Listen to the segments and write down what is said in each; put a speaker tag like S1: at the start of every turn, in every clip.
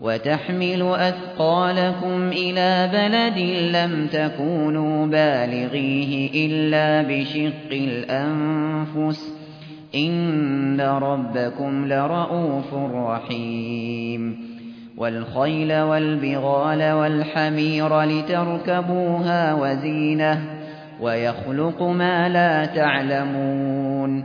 S1: وتحمل أثقالكم إلى بلد لم تكونوا بالغيه إلا بشق الأنفس إن ربكم لرؤوف رحيم والخيل والبغال والحمير لتركبوها وزينة ويخلق ما لا تعلمون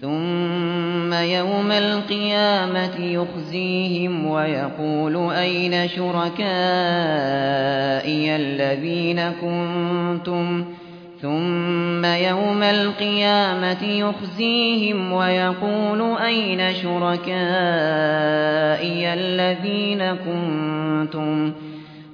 S1: ثم يوم القيامة يخزيهم ويقول أين شركائي الذين كنتم ثم يوم القيامة يخزيهم ويقول أين شركائي الذين كنتم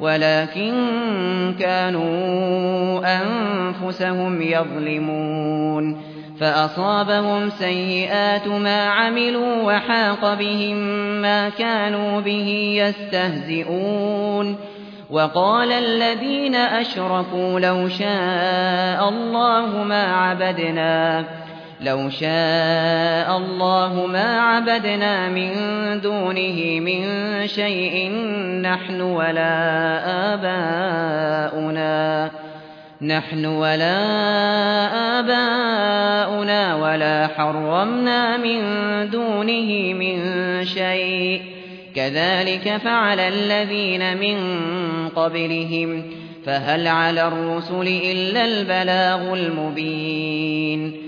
S1: ولكن كانوا أنفسهم يظلمون فأصابهم سيئات ما عملوا وحاق بهم ما كانوا به يستهزئون وقال الذين أشركوا لو شاء الله ما عبدنا لو شاء الله ما عبدنا من دونه من شيء نحن ولا آباؤنا. نحن ولا آباؤنا ولا حرمنا من دونه من شيء. كذلك فعل الذين من قبلهم. فهل على الرسل إلا البلاغ المبين.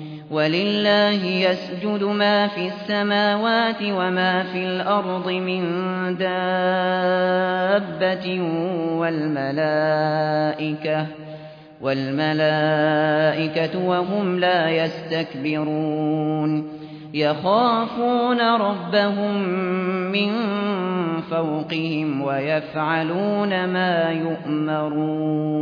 S1: ولله يسجد ما في السماوات وما في الأرض من دابة والملائكة والملائكة وهم لا يستكبرون يخافون ربهم من فوقهم ويفعلون ما يؤمرون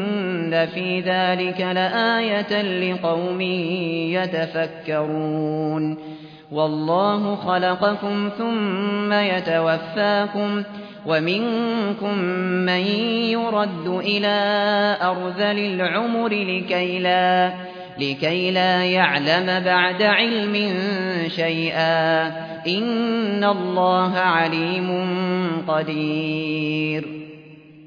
S1: في ذلك لآية لقوم يتفكرون والله خلقكم ثم يتوفاكم ومنكم من يرد إلى أرذل العمر لكي لا, لكي لا يعلم بعد علم شيئا إن الله عليم قدير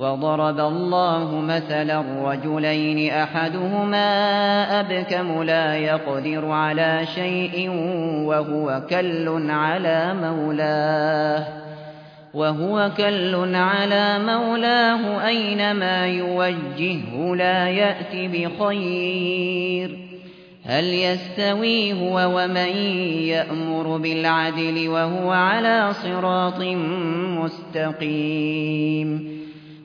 S1: وضرب الله مثلا رجلين أحدهما أبكم لا يقدر على شيء وهو كل على مولاه. وهو كل على مولاه أينما يوجهه لا يأتي بخير. هل يستوي هو ومن يأمر بالعدل وهو على صراط مستقيم؟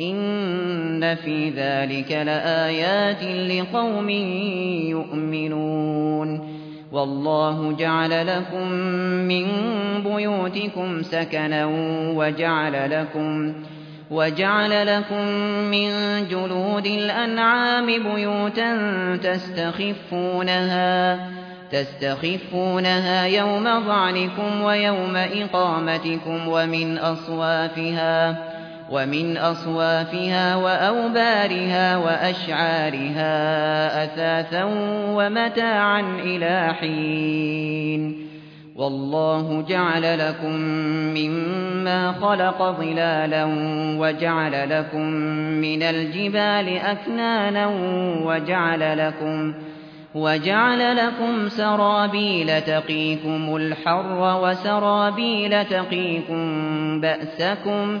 S1: إن في ذلك لآيات لقوم يؤمنون والله جعل لكم من بيوتكم سكنا وجعل لكم وجعل لكم من جلود الأنعام بيوتا تستخفونها تستخفونها يوم ظعنكم ويوم إقامتكم ومن أصوافها ومن أصوافها وأوبارها وأشعارها أثاثا ومتاعا إلى حين. والله جعل لكم مما خلق ظلالا وجعل لكم من الجبال أكنانا وجعل لكم وجعل لكم سرابيل تقيكم الحر وسرابيل تقيكم بأسكم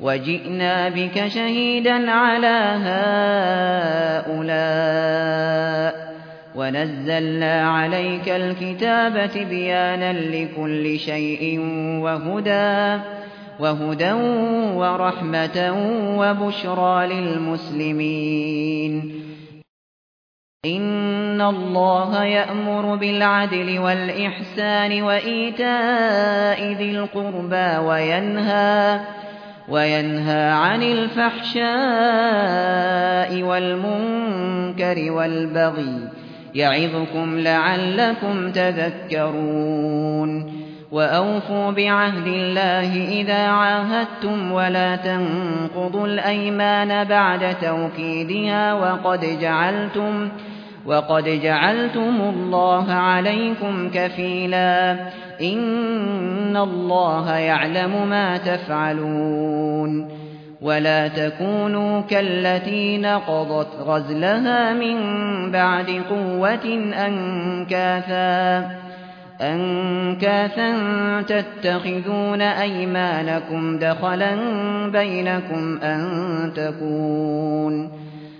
S1: وجئنا بك شهيدا على هؤلاء ونزلنا عليك الكتاب تبيانا لكل شيء وهدى وهدى ورحمة وبشرى للمسلمين إن الله يأمر بالعدل والإحسان وإيتاء ذي القربى وينهى وينهى عن الفحشاء والمنكر والبغي يعظكم لعلكم تذكرون وأوفوا بعهد الله إذا عاهدتم ولا تنقضوا الأيمان بعد توكيدها وقد جعلتم وقد جعلتم الله عليكم كفيلا إن الله يعلم ما تفعلون ولا تكونوا كالتي نقضت غزلها من بعد قوة أنكاثا أنكاثا تتخذون أيمانكم دخلا بينكم أن تكون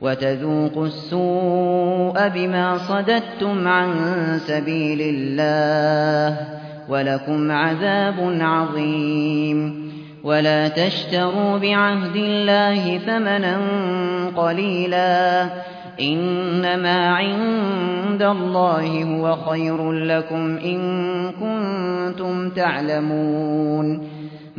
S1: وتذوقوا السوء بما صددتم عن سبيل الله ولكم عذاب عظيم. ولا تشتروا بعهد الله ثمنا قليلا. إنما عند الله هو خير لكم إن كنتم تعلمون.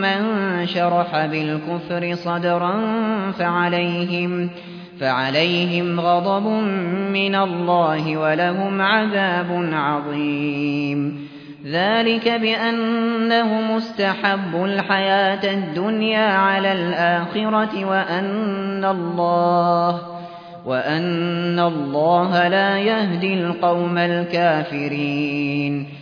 S1: من شرح بالكفر صدرا فعليهم فعليهم غضب من الله ولهم عذاب عظيم. ذلك بأنه مستحب الحياة الدنيا على الآخرة وأن الله وأن الله لا يهدي القوم الكافرين.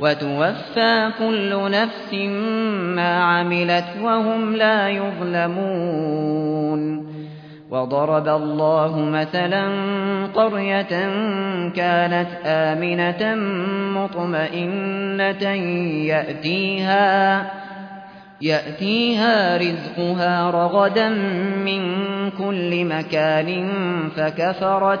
S1: وتوفى كل نفس ما عملت وهم لا يظلمون. وضرب الله مثلا قرية كانت آمنة مطمئنة يأتيها يأتيها رزقها رغدا من كل مكان فكفرت